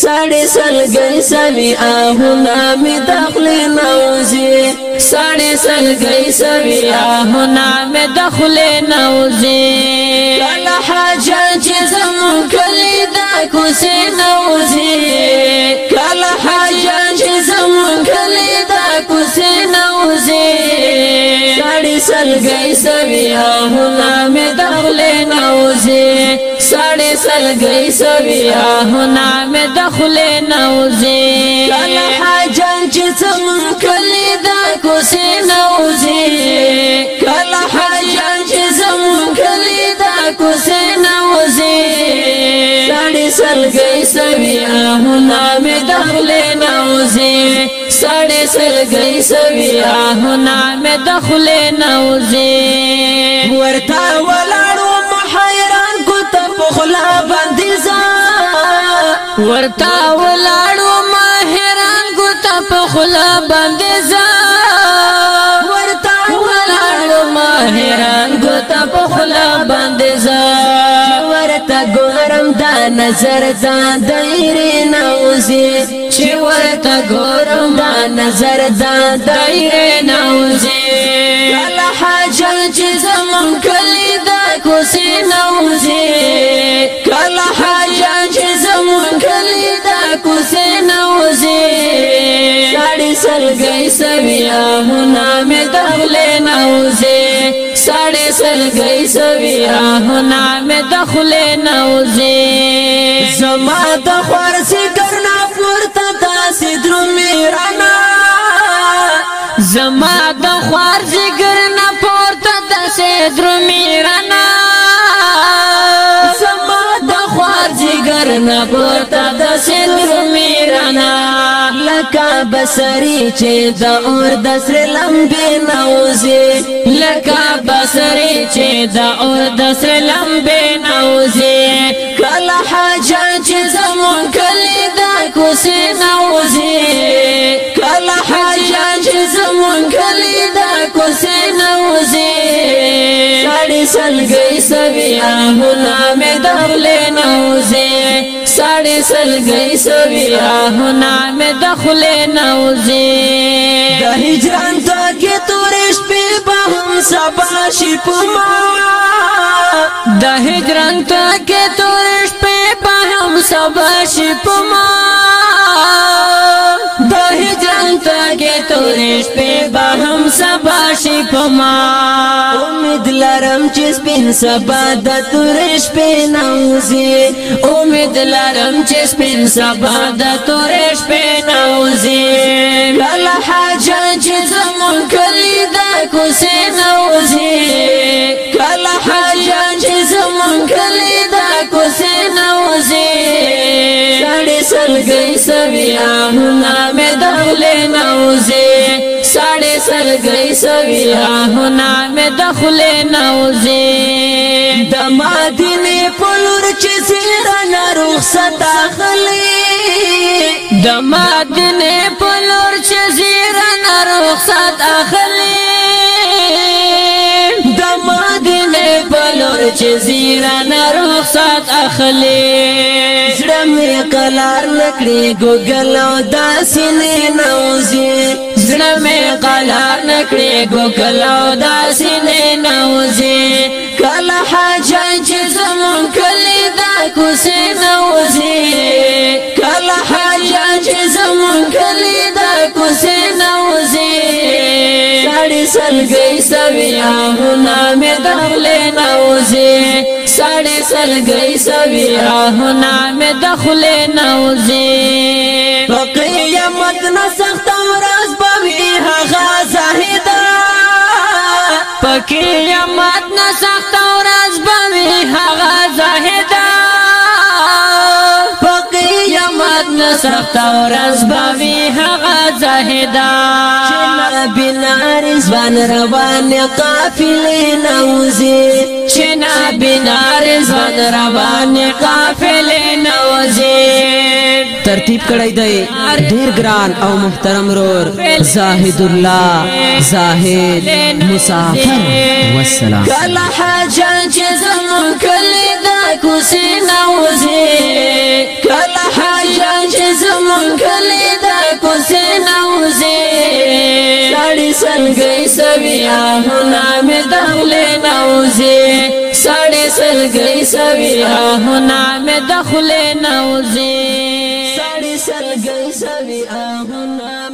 ساڑی سلگئی سوی آہونا می دخلی نوزی ساڑی سلگئی سوی آہونا می دخلی نوزی کلا حاجان چیزم کلی دا کسی نوزی کلا سلګي سوي هنا مې دخل نوزي سړې سلګي سوي هنا مې دخل نوزي کله حاجن چې څم کلی دا کوسي نوزي کله حاجن چې څم کلی دا کوسي نوزي سړې سلګي سوي هنا مې دخل نوزي سړې سرګې سوي آهونه مې د خلې نوځي ورته ولاړو حیران کو ته په خلا باندې ځا ورته ولاړو ما حیران کو ته په خلا باندې ځا ورته ولاړو ما حیران کو ته په خلا باندې ځا ورته ګورم دا نظر ځان دایره نوځي چې ورته ګورم دا نظر دا دایره نوځي الله حاج چې زمون کلی دا کوسې نوځي کله حاج چې زمون کلی دا کوسې نوځي ساړي سرګي سویا هنا مې دغله نوځي ساړي سرګي سویا هنا مې دغله نوځي زما د خور سي داسې درومې رڼا زما د خوار جګر نه پورته داسې درومې رڼا زما د خوار جګر نه پورته داسې درومې رڼا لکه بسری چې د اور د سر لمبې نوځي لکه بسری چې د اور د سر لمبې نوځي سلګي سویا غلام دخل نوزي ساړي سلګي سویا غلام دخل نوزي د هجران تاکي تورش په بهم سبا شي پما د هجران تاکي تورش په بهم سبا شي پما د هجران تاکي تورش په بهم سبا شي پما لرم چې سپین سبا د تورش په نوزي امید لرم چې سپین سبا د تورش په نوزي لاله حاجه چې زمون کلی د کوسه نوزي کله حاجه چې زمون کلی د کوسه نوزي سړې سلګي سوي اهو نامه دولې نوزي ساڑے سر گئی سوی آہنا میں دخلے نوزی دما دینی پلور چی زیرانا روخ ستا خلی دما دینی پلور چی زیرانا روخ ستا خلی دما دینی پلور چی زیرانا روخ ستا خلی زړه مې قلار نکړي ګوګل او داسې نه نوځي زړه مې قلا نکړې ګوګل او دا سینې نوځي کله حاجت زمون کلی دا کوسې نوځي کله حاجت زمون کلی دا کوسې نوځي ساړي سلګي سویا هونه مې دخلې نوځي ساړي سلګي سویا هونه مې دخلې نوځي قیامت نه سخت ورځ به هغه زاهدا په قیامت نه سخت ورځ به هغه زاهدا چې بنا رضوان روان قافلې نوزي چې بنا رضوان روان قافلې نوزي ترتیب کړی دی ډیر ګران او محترم رور زاهد الله زاهد مسافر والسلام کلا حاجج زمو کلی دا کوسینا وزي کلا حاجج زمو کلی دا کوسینا وزي ساړي سلګي سویا هنا مې دغله نوزي ساڑے سل گئی سویا ہونا میں دخلے نوزی شلګي سوي اغنا